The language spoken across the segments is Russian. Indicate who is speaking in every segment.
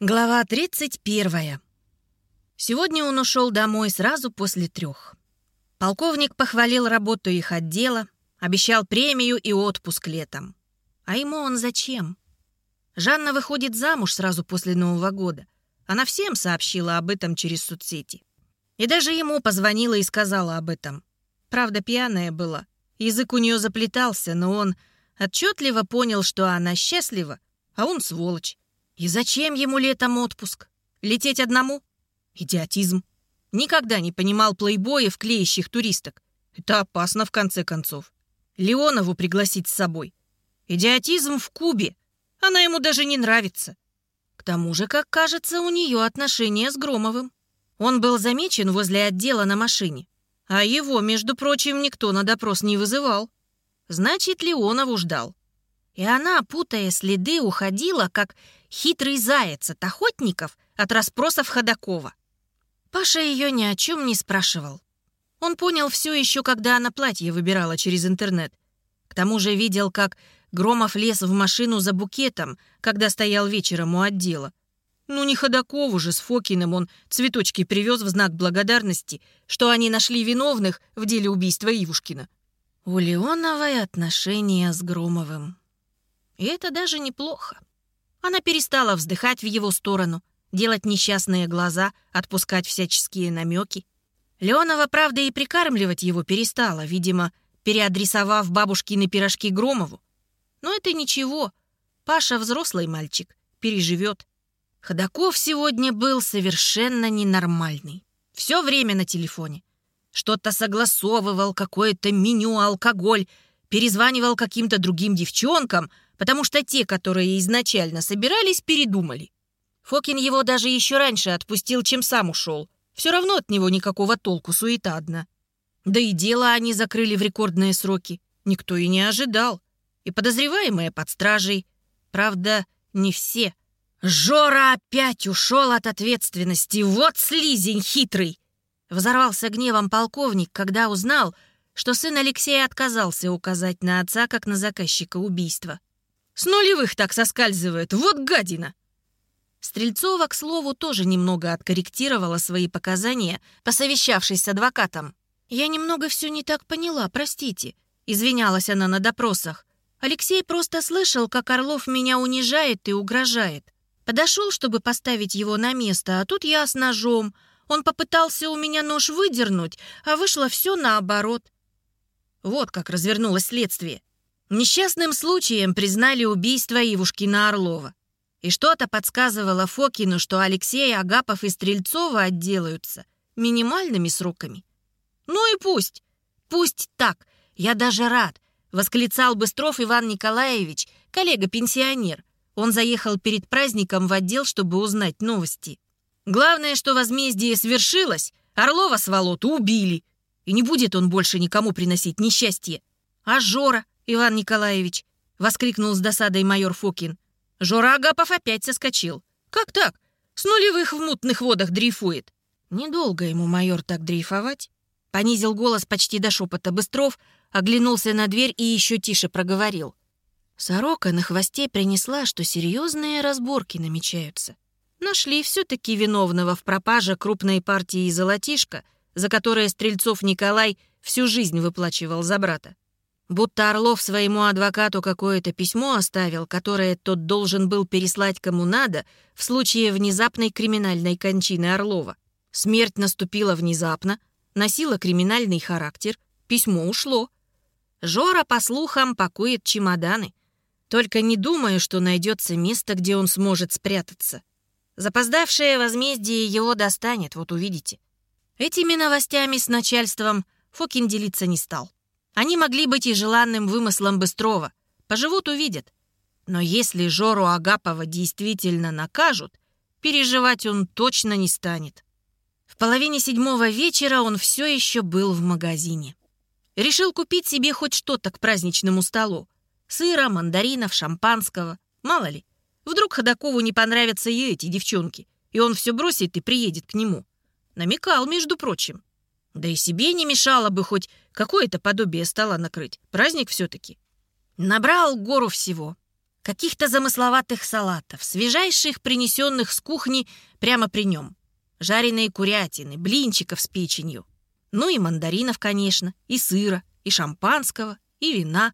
Speaker 1: Глава 31. Сегодня он ушел домой сразу после трех. Полковник похвалил работу их отдела, обещал премию и отпуск летом. А ему он зачем? Жанна выходит замуж сразу после Нового года. Она всем сообщила об этом через соцсети. И даже ему позвонила и сказала об этом. Правда, пьяная была. Язык у нее заплетался, но он отчетливо понял, что она счастлива, а он сволочь. И зачем ему летом отпуск? Лететь одному? Идиотизм. Никогда не понимал плейбоев, клеящих туристок. Это опасно, в конце концов. Леонову пригласить с собой. Идиотизм в Кубе. Она ему даже не нравится. К тому же, как кажется, у нее отношения с Громовым. Он был замечен возле отдела на машине. А его, между прочим, никто на допрос не вызывал. Значит, Леонову ждал. И она, путая следы, уходила, как хитрый заяц от охотников от расспросов Ходакова. Паша ее ни о чем не спрашивал. Он понял все еще, когда она платье выбирала через интернет. К тому же видел, как Громов лез в машину за букетом, когда стоял вечером у отдела. Ну не Ходакову же с Фокиным он цветочки привез в знак благодарности, что они нашли виновных в деле убийства Ивушкина. У Леоновой отношения с Громовым. И это даже неплохо. Она перестала вздыхать в его сторону, делать несчастные глаза, отпускать всяческие намеки. Леонова, правда, и прикармливать его перестала, видимо, переадресовав бабушкины пирожки Громову. Но это ничего. Паша взрослый мальчик, переживет. Ходаков сегодня был совершенно ненормальный. Все время на телефоне. Что-то согласовывал, какое-то меню, алкоголь, перезванивал каким-то другим девчонкам — потому что те, которые изначально собирались, передумали. Фокин его даже еще раньше отпустил, чем сам ушел. Все равно от него никакого толку, суета одна. Да и дело они закрыли в рекордные сроки. Никто и не ожидал. И подозреваемые под стражей. Правда, не все. Жора опять ушел от ответственности. Вот слизень хитрый! Взорвался гневом полковник, когда узнал, что сын Алексея отказался указать на отца как на заказчика убийства. С нулевых так соскальзывает. Вот гадина!» Стрельцова, к слову, тоже немного откорректировала свои показания, посовещавшись с адвокатом. «Я немного все не так поняла, простите», — извинялась она на допросах. «Алексей просто слышал, как Орлов меня унижает и угрожает. Подошел, чтобы поставить его на место, а тут я с ножом. Он попытался у меня нож выдернуть, а вышло все наоборот». Вот как развернулось следствие. Несчастным случаем признали убийство Ивушкина Орлова. И что-то подсказывало Фокину, что Алексей Агапов и Стрельцова отделаются минимальными сроками. «Ну и пусть, пусть так, я даже рад», — восклицал Быстров Иван Николаевич, коллега-пенсионер. Он заехал перед праздником в отдел, чтобы узнать новости. «Главное, что возмездие свершилось, Орлова с Волоту убили, и не будет он больше никому приносить несчастье. А Жора?» Иван Николаевич!» — воскликнул с досадой майор Фокин. Жора Агапов опять соскочил. «Как так? С нулевых в мутных водах дрейфует». «Недолго ему, майор, так дрейфовать?» Понизил голос почти до шепота Быстров, оглянулся на дверь и еще тише проговорил. Сорока на хвосте принесла, что серьезные разборки намечаются. Нашли все-таки виновного в пропаже крупной партии золотишка, за которое Стрельцов Николай всю жизнь выплачивал за брата. Будто Орлов своему адвокату какое-то письмо оставил, которое тот должен был переслать кому надо в случае внезапной криминальной кончины Орлова. Смерть наступила внезапно, носила криминальный характер, письмо ушло. Жора, по слухам, пакует чемоданы. Только не думаю, что найдется место, где он сможет спрятаться. Запоздавшее возмездие его достанет, вот увидите. Этими новостями с начальством Фокин делиться не стал. Они могли быть и желанным вымыслом Быстрова. Поживут — увидят. Но если Жору Агапова действительно накажут, переживать он точно не станет. В половине седьмого вечера он все еще был в магазине. Решил купить себе хоть что-то к праздничному столу. Сыра, мандаринов, шампанского. Мало ли. Вдруг Ходакову не понравятся и эти девчонки, и он все бросит и приедет к нему. Намекал, между прочим. Да и себе не мешало бы хоть какое-то подобие стола накрыть. Праздник все-таки. Набрал гору всего. каких-то замысловатых салатов, свежайших, принесенных с кухни прямо при нем. Жареные курятины, блинчиков с печенью. Ну и мандаринов, конечно, и сыра, и шампанского, и вина,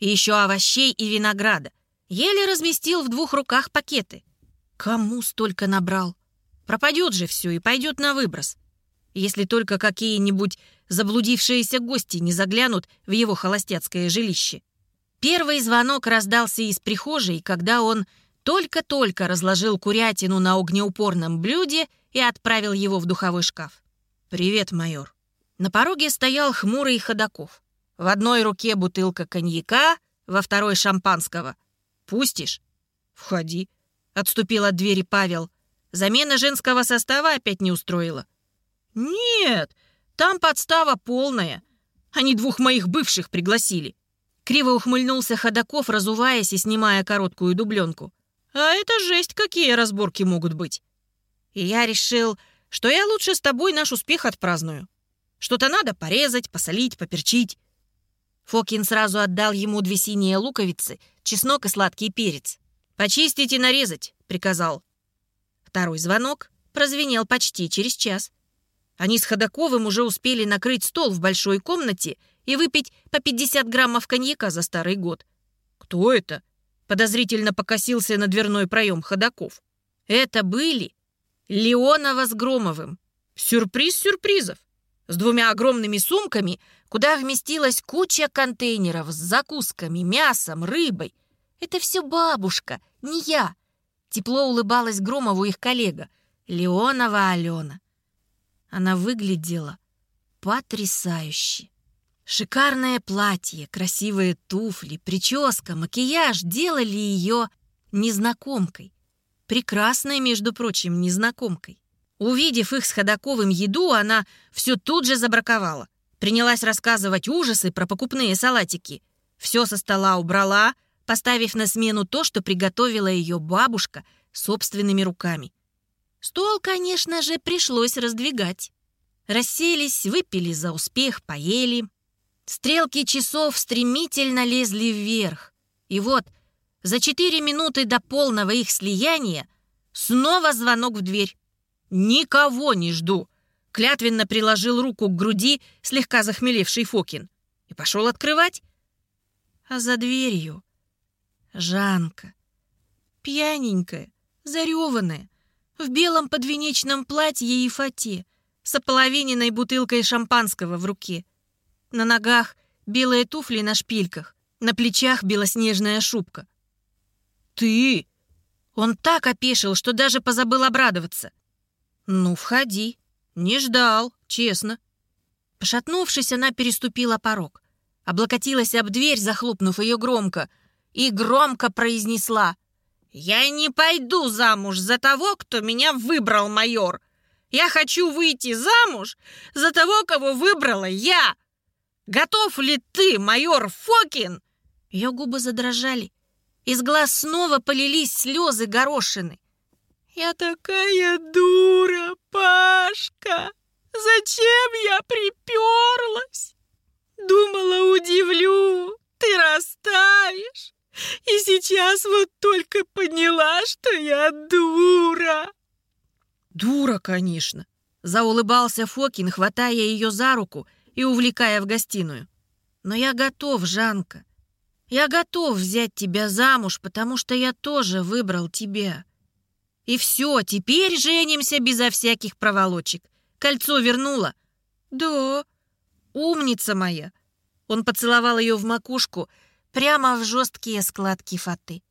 Speaker 1: и еще овощей и винограда. Еле разместил в двух руках пакеты. Кому столько набрал? Пропадет же все и пойдет на выброс. Если только какие-нибудь заблудившиеся гости не заглянут в его холостяцкое жилище. Первый звонок раздался из прихожей, когда он только-только разложил курятину на огнеупорном блюде и отправил его в духовой шкаф. «Привет, майор». На пороге стоял хмурый Ходаков. В одной руке бутылка коньяка, во второй — шампанского. «Пустишь?» «Входи», — отступил от двери Павел. «Замена женского состава опять не устроила». «Нет, там подстава полная. Они двух моих бывших пригласили». Криво ухмыльнулся Ходаков, разуваясь и снимая короткую дубленку. «А это жесть, какие разборки могут быть!» И я решил, что я лучше с тобой наш успех отпраздную. Что-то надо порезать, посолить, поперчить. Фокин сразу отдал ему две синие луковицы, чеснок и сладкий перец. «Почистить и нарезать», — приказал. Второй звонок прозвенел почти через час. Они с Ходаковым уже успели накрыть стол в большой комнате и выпить по 50 граммов коньяка за старый год. «Кто это?» — подозрительно покосился на дверной проем Ходаков. «Это были Леонова с Громовым. Сюрприз сюрпризов. С двумя огромными сумками, куда вместилась куча контейнеров с закусками, мясом, рыбой. Это все бабушка, не я». Тепло улыбалась Громову их коллега, Леонова Алена. Она выглядела потрясающе. Шикарное платье, красивые туфли, прическа, макияж делали ее незнакомкой. Прекрасной, между прочим, незнакомкой. Увидев их с Ходаковым еду, она все тут же забраковала. Принялась рассказывать ужасы про покупные салатики. Все со стола убрала, поставив на смену то, что приготовила ее бабушка собственными руками. Стол, конечно же, пришлось раздвигать. Расселись, выпили за успех, поели. Стрелки часов стремительно лезли вверх. И вот, за четыре минуты до полного их слияния, снова звонок в дверь. «Никого не жду!» Клятвенно приложил руку к груди слегка захмелевший Фокин и пошел открывать. А за дверью Жанка, пьяненькая, зареванная, в белом подвенечном платье и фате, с ополовиненной бутылкой шампанского в руке. На ногах белые туфли на шпильках, на плечах белоснежная шубка. «Ты!» Он так опешил, что даже позабыл обрадоваться. «Ну, входи. Не ждал, честно». Пошатнувшись, она переступила порог. Облокотилась об дверь, захлопнув ее громко, и громко произнесла «Я не пойду замуж за того, кто меня выбрал, майор. Я хочу выйти замуж за того, кого выбрала я. Готов ли ты, майор Фокин?» Ее губы задрожали. Из глаз снова полились слезы горошины. «Я такая дура, Пашка! Зачем я приперлась? Думала, удивлю, ты растаешь. И сейчас вот только поняла, что я дура. Дура, конечно. Заулыбался Фокин, хватая ее за руку и увлекая в гостиную. Но я готов, Жанка. Я готов взять тебя замуж, потому что я тоже выбрал тебя. И все, теперь женимся безо всяких проволочек. Кольцо вернула? Да. Умница моя. Он поцеловал ее в макушку, прямо в жесткие складки фаты.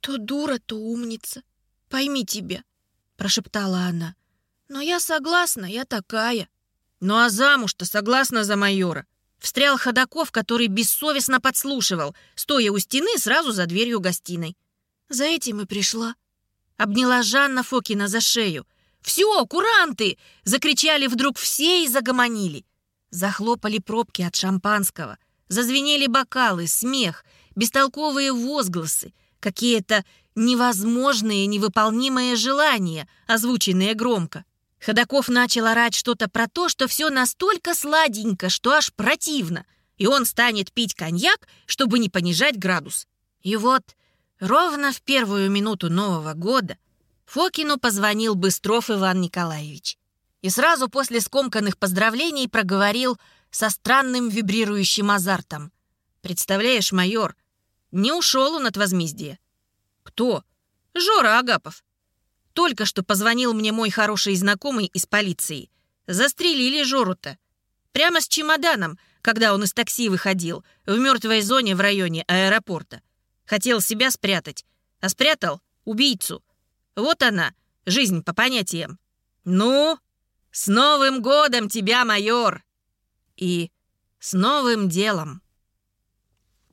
Speaker 1: «То дура, то умница. Пойми тебя», — прошептала она. «Но я согласна, я такая». «Ну а замуж-то согласна за майора?» Встрял Ходаков, который бессовестно подслушивал, стоя у стены сразу за дверью гостиной. «За этим и пришла». Обняла Жанна Фокина за шею. «Все, куранты!» — закричали вдруг все и загомонили. Захлопали пробки от шампанского — Зазвенели бокалы, смех, бестолковые возгласы, какие-то невозможные, невыполнимые желания, озвученные громко. Ходаков начал орать что-то про то, что все настолько сладенько, что аж противно, и он станет пить коньяк, чтобы не понижать градус. И вот Ровно в первую минуту Нового года Фокину позвонил Быстров Иван Николаевич и сразу после скомканных поздравлений проговорил со странным вибрирующим азартом. «Представляешь, майор, не ушел он от возмездия». «Кто?» «Жора Агапов. Только что позвонил мне мой хороший знакомый из полиции. Застрелили Жору-то. Прямо с чемоданом, когда он из такси выходил, в мертвой зоне в районе аэропорта. Хотел себя спрятать, а спрятал убийцу. Вот она, жизнь по понятиям. Ну, с Новым годом тебя, майор! И с новым делом!